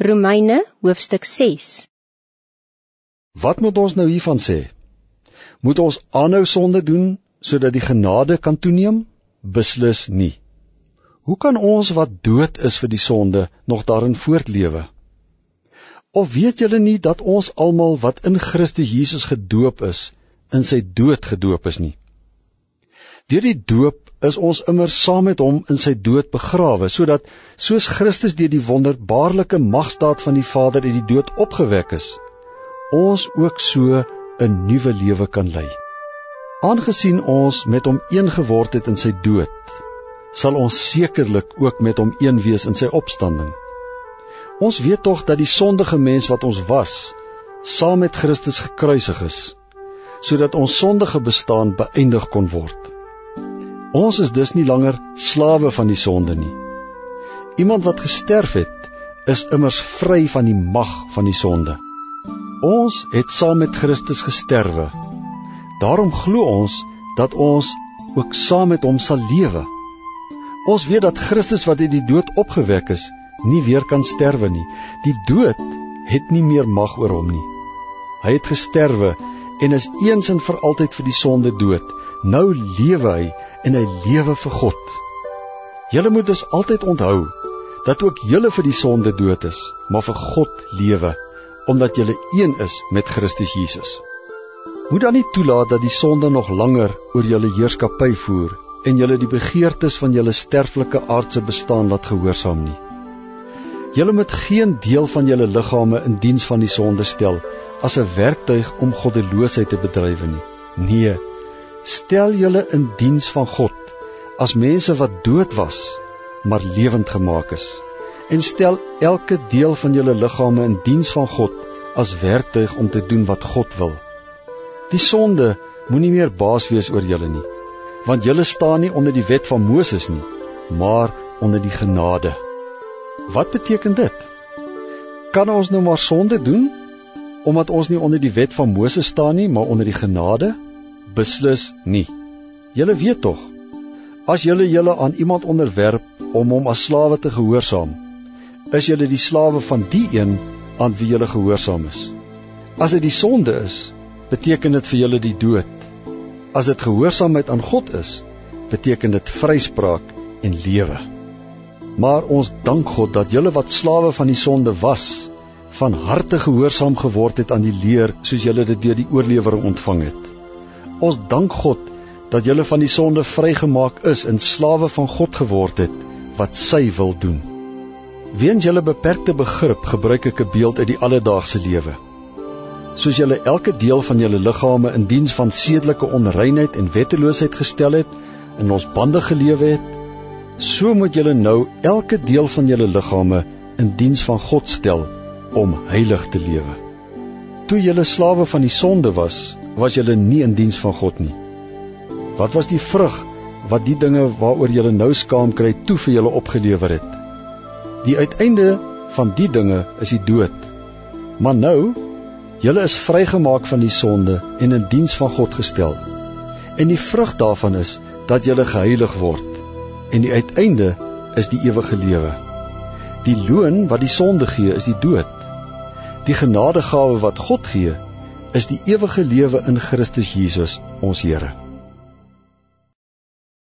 Romeine hoofstuk 6 Wat moet ons nou hiervan sê? Moet ons aanhou sonde doen sodat die genade kan toeneem? Beslis nie. Hoe kan ons wat dood is vir die sonde nog daarin voortlewe? Of weet julle nie dat ons almal wat in Christus Jesus gedoop is, in sy dood gedoop is nie? Deur die doop is ons immer saam met hom in sy dood begrawe, sodat soos Christus deur die wonderbaarlike magstaat van die Vader uit die dood opgewek is, ons ook so 'n nuwe lewe kan lei. Aangesien ons met hom een geword het in sy dood, sal ons sekerlik ook met hom een wees in sy opstanding. Ons weet tog dat die sondige mens wat ons was, saam met Christus gekruisig is, sodat ons sondige bestaan beëindig kon word. Ons is dus nie langer slawe van die sonde nie. Iemand wat gesterf het, is immers vry van die mag van die sonde. Ons het saam met Christus gesterwe. Daarom glo ons dat ons ook saam met hom sal lewe. Ons weet dat Christus wat uit die dood opgewek is, nie weer kan sterwe nie. Die dood het nie meer mag oor hom nie. Hy het gesterwe en is eens en vir altyd vir die sonde dood. Nou lewe hy en hy lewe vir God. Julle moet dus altyd onthou dat ook julle vir die sonde dood is, maar vir God lewe, omdat julle een is met Christus Jesus. Moet dan nie toelaat dat die sonde nog langer oor julle heerskappy voer en julle die begeertes van julle sterflike aardse bestaan laat gehoorsaam nie. Julle moet geen deel van julle liggame in diens van die sonde stel as 'n werktuig om goddeloosheid te bedryf nie. Nee, stel julle in diens van God as mense wat dood was, maar lewend gemaak is. En stel elke deel van julle liggame in diens van God as werktuig om te doen wat God wil. Die sonde moenie meer baas wees oor julle nie, want julle staan nie onder die wet van Moses nie, maar onder die genade. Wat beteken dit? Kan ons nou maar sonde doen omdat ons nie onder die wet van Moses staan nie, maar onder die genade? Beslis nie. Julle weet tog, as julle julle aan iemand onderwerp om hom as slawe te gehoorsaam, is julle die slawe van die een aan wie julle gehoorsaam is. As dit die sonde is, beteken dit vir julle die dood. As dit gehoorsaamheid aan God is, beteken dit vryspraak en lewe. Maar ons dank God dat julle wat slawe van die sonde was, van harte gehoorsaam geword het aan die leer soos julle dit deur die oorlewering ontvang het. Ons dank God dat julle van die sonde vrygemaak is en slawe van God geword het wat sy wil doen. Weens julle beperkte begrip gebruik ek 'n beeld uit die alledaagse lewe. Soos julle elke deel van julle liggame in diens van sedelike onreinheid en wetteloosheid gestel het en ons bande gelewe het, so moet julle nou elke deel van julle liggame in diens van God stel om heilig te lewe. Toe julle slawe van die sonde was, was julle nie in diens van God nie. Wat was die vrug wat die dinge waaroor julle nou skaam kry toe vir julle opgelewer het? Die uiteinde van die dinge is die dood. Maar nou, julle is vrygemaak van die sonde en in diens van God gestel. En die vrug daarvan is dat julle geheilig word en die uiteinde is die ewige lewe. Die loon wat die sonde gee is die dood. Die genadegawe wat God gee is die ewige lewe in Christus Jesus, ons Here.